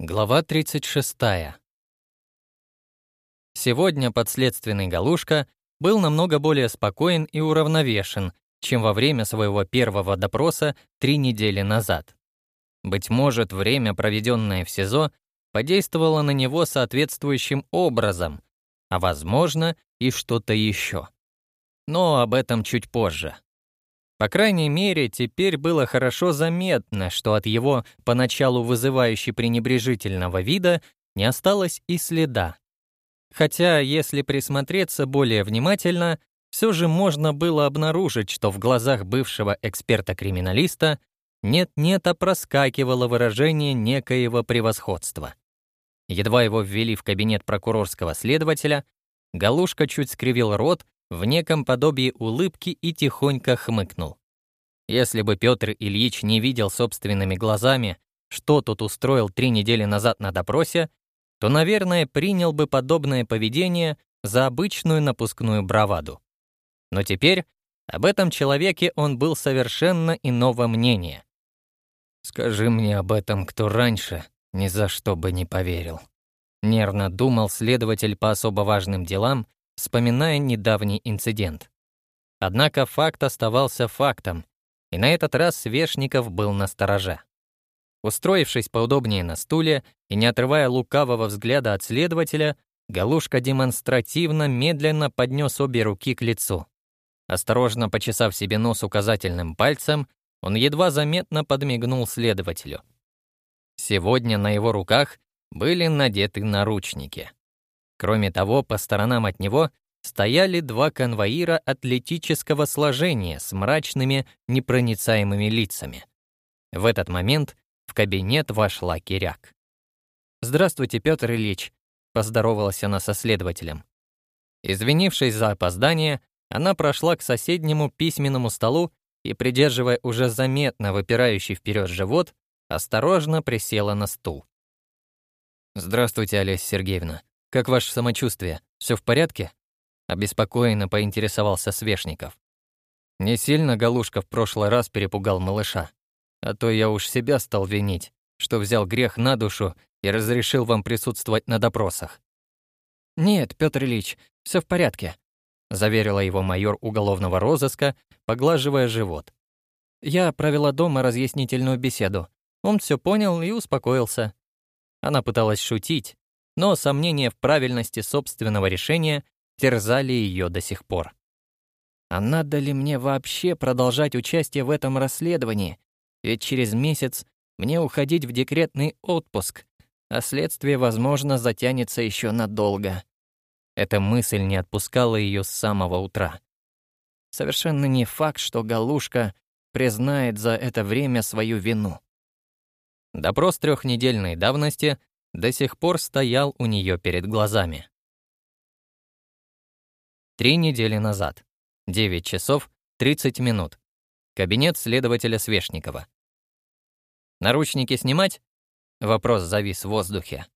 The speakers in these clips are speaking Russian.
Глава 36. Сегодня подследственный Галушка был намного более спокоен и уравновешен, чем во время своего первого допроса три недели назад. Быть может, время, проведенное в СИЗО, подействовало на него соответствующим образом, а, возможно, и что-то еще. Но об этом чуть позже. По крайней мере, теперь было хорошо заметно, что от его поначалу вызывающе пренебрежительного вида не осталось и следа. Хотя, если присмотреться более внимательно, все же можно было обнаружить, что в глазах бывшего эксперта-криминалиста нет-нет, а проскакивало выражение некоего превосходства. Едва его ввели в кабинет прокурорского следователя, Галушка чуть скривил рот в неком подобии улыбки и тихонько хмыкнул. Если бы Петр Ильич не видел собственными глазами, что тут устроил три недели назад на допросе, то, наверное, принял бы подобное поведение за обычную напускную браваду. Но теперь об этом человеке он был совершенно иного мнения. «Скажи мне об этом, кто раньше, ни за что бы не поверил», — нервно думал следователь по особо важным делам, вспоминая недавний инцидент. Однако факт оставался фактом, и на этот раз Свешников был насторожа. Устроившись поудобнее на стуле и не отрывая лукавого взгляда от следователя, Галушка демонстративно медленно поднес обе руки к лицу. Осторожно почесав себе нос указательным пальцем, он едва заметно подмигнул следователю. Сегодня на его руках были надеты наручники. Кроме того, по сторонам от него стояли два конвоира атлетического сложения с мрачными, непроницаемыми лицами. В этот момент в кабинет вошла Киряк. «Здравствуйте, Петр Ильич», — поздоровалась она со следователем. Извинившись за опоздание, она прошла к соседнему письменному столу и, придерживая уже заметно выпирающий вперед живот, осторожно присела на стул. «Здравствуйте, Олеся Сергеевна», как ваше самочувствие? Все в порядке?» Обеспокоенно поинтересовался Свешников. Не сильно Галушка в прошлый раз перепугал малыша. А то я уж себя стал винить, что взял грех на душу и разрешил вам присутствовать на допросах. «Нет, Петр Ильич, все в порядке», — заверила его майор уголовного розыска, поглаживая живот. «Я провела дома разъяснительную беседу. Он все понял и успокоился». Она пыталась шутить, но сомнения в правильности собственного решения терзали ее до сих пор. А надо ли мне вообще продолжать участие в этом расследовании? Ведь через месяц мне уходить в декретный отпуск, а следствие, возможно, затянется еще надолго. Эта мысль не отпускала ее с самого утра. Совершенно не факт, что Галушка признает за это время свою вину. Допрос трехнедельной давности до сих пор стоял у нее перед глазами. Три недели назад. 9 часов 30 минут. Кабинет следователя Свешникова. «Наручники снимать?» Вопрос завис в воздухе.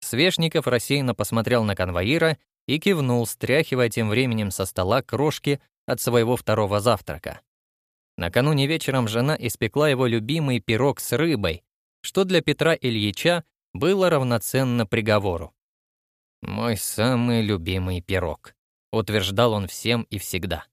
Свешников рассеянно посмотрел на конвоира и кивнул, стряхивая тем временем со стола крошки от своего второго завтрака. Накануне вечером жена испекла его любимый пирог с рыбой, что для Петра Ильича было равноценно приговору. «Мой самый любимый пирог», — утверждал он всем и всегда.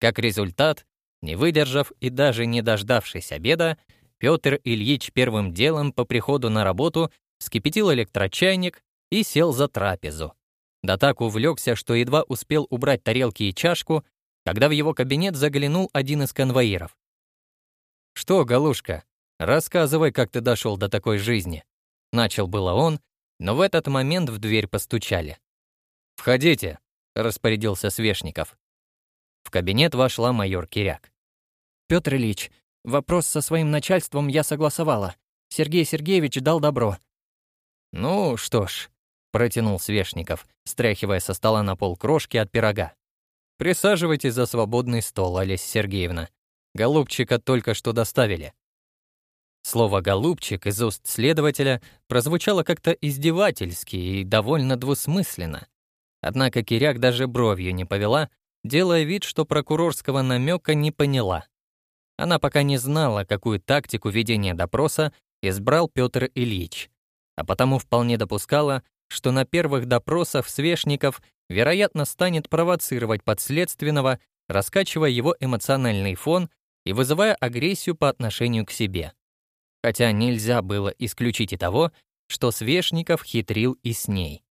Как результат, не выдержав и даже не дождавшись обеда, Петр Ильич первым делом по приходу на работу вскипятил электрочайник и сел за трапезу. Да так увлекся, что едва успел убрать тарелки и чашку, когда в его кабинет заглянул один из конвоиров. «Что, Галушка, рассказывай, как ты дошел до такой жизни», Начал было он, но в этот момент в дверь постучали. «Входите», — распорядился Свешников. В кабинет вошла майор Киряк. «Пётр Ильич, вопрос со своим начальством я согласовала. Сергей Сергеевич дал добро». «Ну что ж», — протянул Свешников, стряхивая со стола на пол крошки от пирога. «Присаживайтесь за свободный стол, Олеся Сергеевна. Голубчика только что доставили». Слово «голубчик» из уст следователя прозвучало как-то издевательски и довольно двусмысленно. Однако Киряк даже бровью не повела, делая вид, что прокурорского намека не поняла. Она пока не знала, какую тактику ведения допроса избрал Петр Ильич, а потому вполне допускала, что на первых допросах Свешников, вероятно, станет провоцировать подследственного, раскачивая его эмоциональный фон и вызывая агрессию по отношению к себе хотя нельзя было исключить и того, что Свешников хитрил и с ней.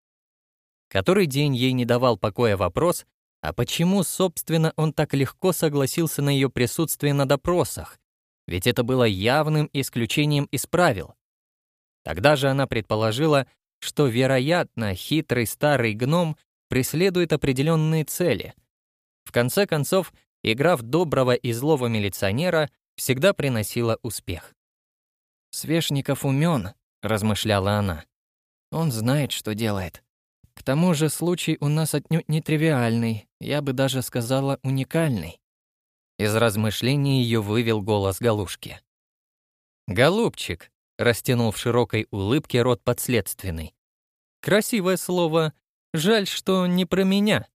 Который день ей не давал покоя вопрос, а почему, собственно, он так легко согласился на ее присутствие на допросах, ведь это было явным исключением из правил. Тогда же она предположила, что, вероятно, хитрый старый гном преследует определенные цели. В конце концов, игра в доброго и злого милиционера всегда приносила успех. «Свешников умен, размышляла она. «Он знает, что делает. К тому же случай у нас отнюдь не тривиальный, я бы даже сказала уникальный». Из размышлений ее вывел голос Галушки. «Голубчик», — растянул в широкой улыбке рот подследственный. «Красивое слово. Жаль, что не про меня.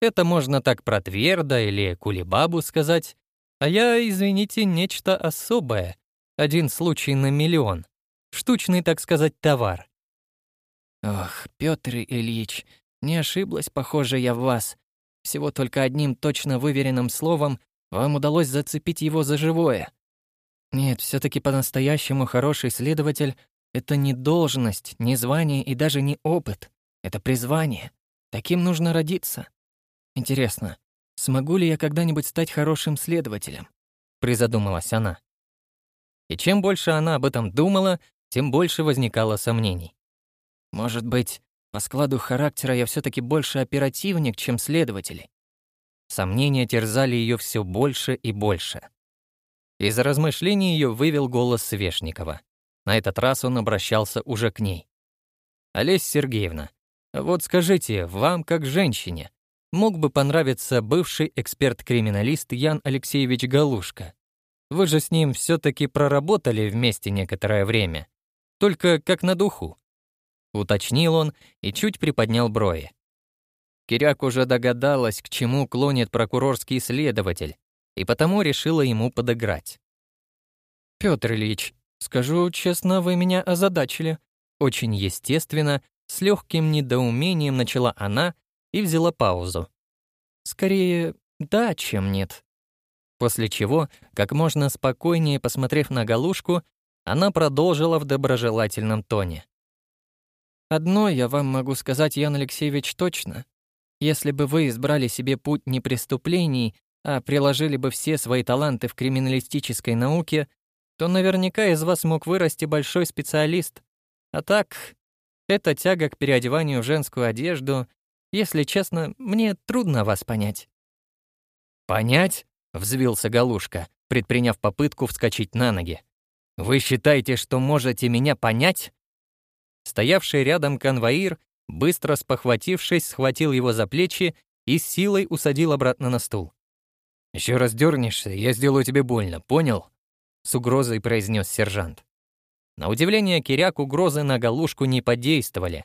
Это можно так про Тверда или Кулебабу сказать. А я, извините, нечто особое, один случай на миллион. Штучный, так сказать, товар. Ох, Пётр Ильич, не ошиблась, похоже, я в вас. Всего только одним точно выверенным словом вам удалось зацепить его за живое. Нет, все таки по-настоящему хороший следователь — это не должность, не звание и даже не опыт. Это призвание. Таким нужно родиться. Интересно, смогу ли я когда-нибудь стать хорошим следователем? Призадумалась она. И чем больше она об этом думала, тем больше возникало сомнений. Может быть, по складу характера я все таки больше оперативник, чем следователь? Сомнения терзали ее все больше и больше. Из размышлений ее вывел голос Свешникова. На этот раз он обращался уже к ней. «Олесь Сергеевна, вот скажите, вам, как женщине, мог бы понравиться бывший эксперт-криминалист Ян Алексеевич Галушка?» Вы же с ним все-таки проработали вместе некоторое время. Только как на духу. Уточнил он и чуть приподнял брови. Киряк уже догадалась, к чему клонит прокурорский следователь, и потому решила ему подыграть. «Пётр Ильич, скажу честно, вы меня озадачили». Очень естественно, с легким недоумением начала она и взяла паузу. «Скорее да, чем нет. После чего, как можно спокойнее посмотрев на галушку, она продолжила в доброжелательном тоне. «Одно я вам могу сказать, Ян Алексеевич, точно. Если бы вы избрали себе путь не преступлений, а приложили бы все свои таланты в криминалистической науке, то наверняка из вас мог вырасти большой специалист. А так, эта тяга к переодеванию в женскую одежду, если честно, мне трудно вас понять». «Понять? — взвился Галушка, предприняв попытку вскочить на ноги. «Вы считаете, что можете меня понять?» Стоявший рядом конвоир, быстро спохватившись, схватил его за плечи и с силой усадил обратно на стул. «Еще раз дернешься, я сделаю тебе больно, понял?» — с угрозой произнес сержант. На удивление Киряк угрозы на Галушку не подействовали.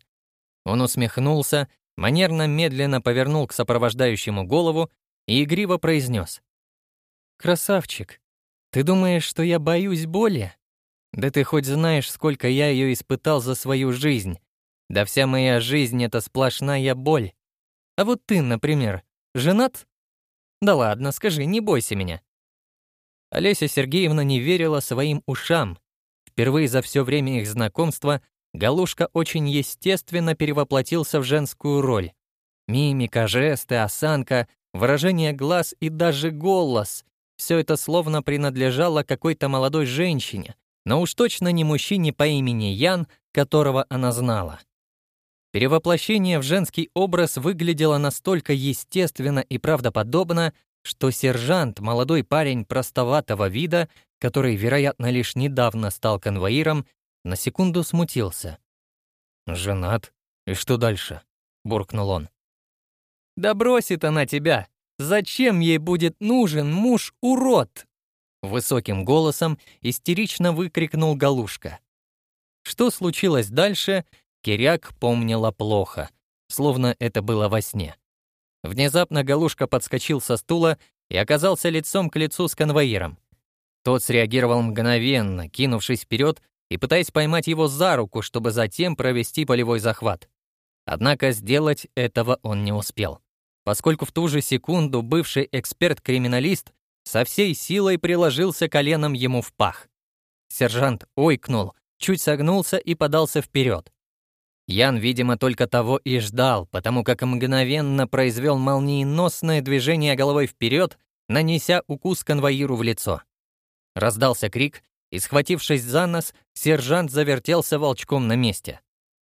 Он усмехнулся, манерно медленно повернул к сопровождающему голову и игриво произнес. «Красавчик, ты думаешь, что я боюсь боли? Да ты хоть знаешь, сколько я ее испытал за свою жизнь. Да вся моя жизнь — это сплошная боль. А вот ты, например, женат? Да ладно, скажи, не бойся меня». Олеся Сергеевна не верила своим ушам. Впервые за все время их знакомства Галушка очень естественно перевоплотился в женскую роль. Мимика, жесты, осанка, выражение глаз и даже голос все это словно принадлежало какой-то молодой женщине, но уж точно не мужчине по имени Ян, которого она знала. Перевоплощение в женский образ выглядело настолько естественно и правдоподобно, что сержант, молодой парень простоватого вида, который, вероятно, лишь недавно стал конвоиром, на секунду смутился. «Женат? И что дальше?» — буркнул он. «Да бросит она тебя!» Зачем ей будет нужен муж-урод?» Высоким голосом истерично выкрикнул Галушка. Что случилось дальше, Киряк помнила плохо, словно это было во сне. Внезапно Галушка подскочил со стула и оказался лицом к лицу с конвоиром. Тот среагировал мгновенно, кинувшись вперед и пытаясь поймать его за руку, чтобы затем провести полевой захват. Однако сделать этого он не успел поскольку в ту же секунду бывший эксперт-криминалист со всей силой приложился коленом ему в пах. Сержант ойкнул, чуть согнулся и подался вперед. Ян, видимо, только того и ждал, потому как мгновенно произвел молниеносное движение головой вперед, нанеся укус конвоиру в лицо. Раздался крик, и, схватившись за нос, сержант завертелся волчком на месте.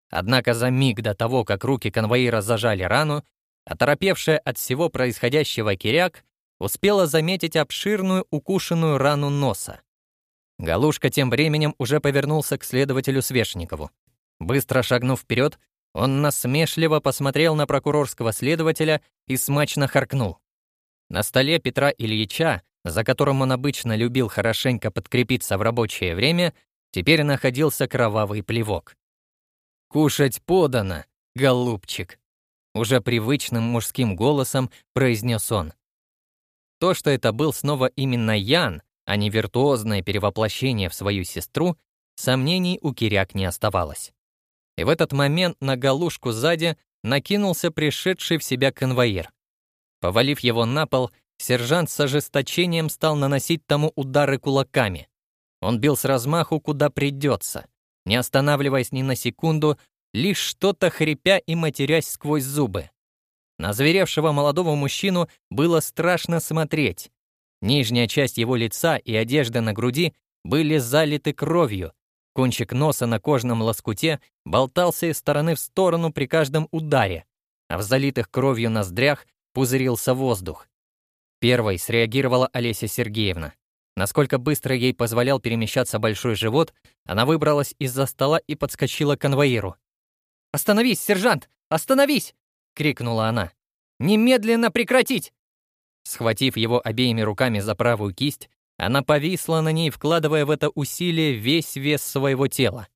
Однако за миг до того, как руки конвоира зажали рану, Оторопевшая от всего происходящего киряк успела заметить обширную укушенную рану носа. Галушка тем временем уже повернулся к следователю Свешникову. Быстро шагнув вперед, он насмешливо посмотрел на прокурорского следователя и смачно харкнул. На столе Петра Ильича, за которым он обычно любил хорошенько подкрепиться в рабочее время, теперь находился кровавый плевок. «Кушать подано, голубчик!» Уже привычным мужским голосом произнес он. То, что это был снова именно Ян, а не виртуозное перевоплощение в свою сестру, сомнений у Киряк не оставалось. И в этот момент на галушку сзади накинулся пришедший в себя конвоир. Повалив его на пол, сержант с ожесточением стал наносить тому удары кулаками. Он бил с размаху, куда придется, не останавливаясь ни на секунду, лишь что-то хрипя и матерясь сквозь зубы. На зверевшего молодого мужчину было страшно смотреть. Нижняя часть его лица и одежда на груди были залиты кровью. Кончик носа на кожном лоскуте болтался из стороны в сторону при каждом ударе, а в залитых кровью ноздрях пузырился воздух. Первой среагировала Олеся Сергеевна. Насколько быстро ей позволял перемещаться большой живот, она выбралась из-за стола и подскочила к конвоиру. «Остановись, сержант! Остановись!» — крикнула она. «Немедленно прекратить!» Схватив его обеими руками за правую кисть, она повисла на ней, вкладывая в это усилие весь вес своего тела.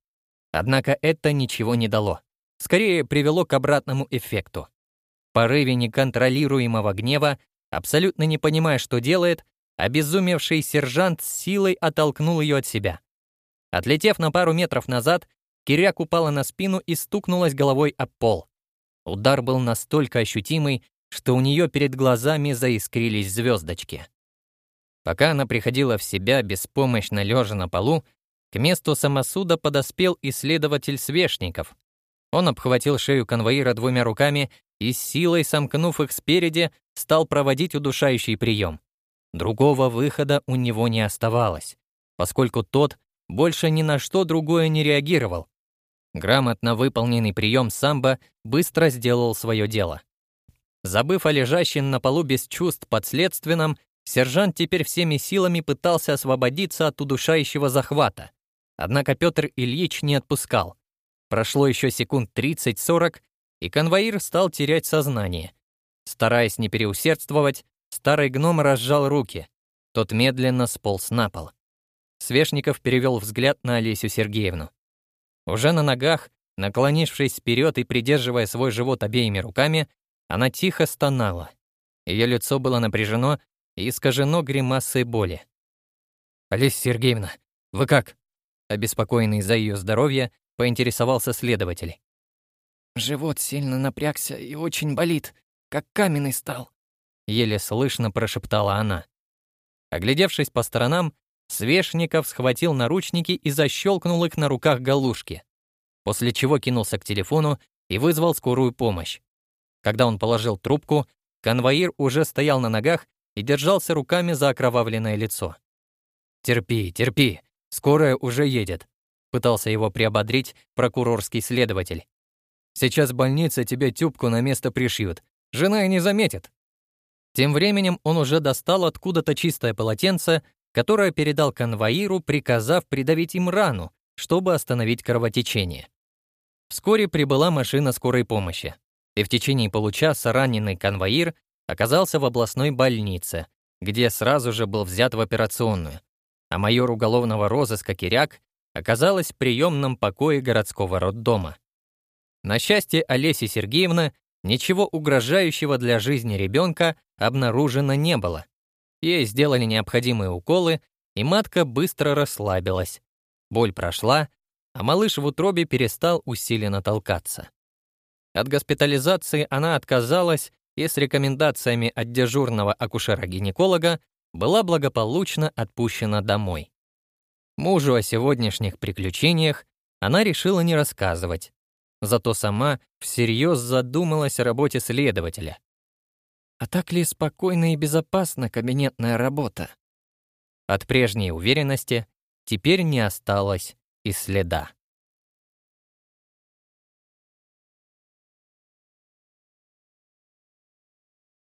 Однако это ничего не дало. Скорее привело к обратному эффекту. В порыве неконтролируемого гнева, абсолютно не понимая, что делает, обезумевший сержант силой оттолкнул ее от себя. Отлетев на пару метров назад, Киряк упала на спину и стукнулась головой об пол. Удар был настолько ощутимый, что у нее перед глазами заискрились звездочки. Пока она приходила в себя, беспомощно лежа на полу, к месту самосуда подоспел исследователь Свешников. Он обхватил шею конвоира двумя руками и, силой сомкнув их спереди, стал проводить удушающий прием. Другого выхода у него не оставалось, поскольку тот больше ни на что другое не реагировал, Грамотно выполненный прием самбо быстро сделал свое дело. Забыв о лежащем на полу без чувств подследственном, сержант теперь всеми силами пытался освободиться от удушающего захвата. Однако Петр Ильич не отпускал. Прошло еще секунд 30-40, и конвоир стал терять сознание. Стараясь не переусердствовать, старый гном разжал руки. Тот медленно сполз на пол. Свешников перевел взгляд на Олесю Сергеевну. Уже на ногах, наклонившись вперед и придерживая свой живот обеими руками, она тихо стонала. Ее лицо было напряжено и искажено гримасой боли. «Олеся Сергеевна, вы как?» Обеспокоенный за ее здоровье, поинтересовался следователь. «Живот сильно напрягся и очень болит, как каменный стал», — еле слышно прошептала она. Оглядевшись по сторонам, Свешников схватил наручники и защелкнул их на руках галушки, после чего кинулся к телефону и вызвал скорую помощь. Когда он положил трубку, конвоир уже стоял на ногах и держался руками за окровавленное лицо. «Терпи, терпи, скорая уже едет», — пытался его приободрить прокурорский следователь. «Сейчас больница тебе тюбку на место пришьют. Жена и не заметит». Тем временем он уже достал откуда-то чистое полотенце которое передал конвоиру, приказав придавить им рану, чтобы остановить кровотечение. Вскоре прибыла машина скорой помощи, и в течение получаса раненый конвоир оказался в областной больнице, где сразу же был взят в операционную, а майор уголовного розыска Киряк оказалась в приемном покое городского роддома. На счастье Олеси Сергеевны ничего угрожающего для жизни ребенка обнаружено не было — Ей сделали необходимые уколы, и матка быстро расслабилась. Боль прошла, а малыш в утробе перестал усиленно толкаться. От госпитализации она отказалась и с рекомендациями от дежурного акушера-гинеколога была благополучно отпущена домой. Мужу о сегодняшних приключениях она решила не рассказывать, зато сама всерьез задумалась о работе следователя, а так ли спокойна и безопасна кабинетная работа? От прежней уверенности теперь не осталось и следа.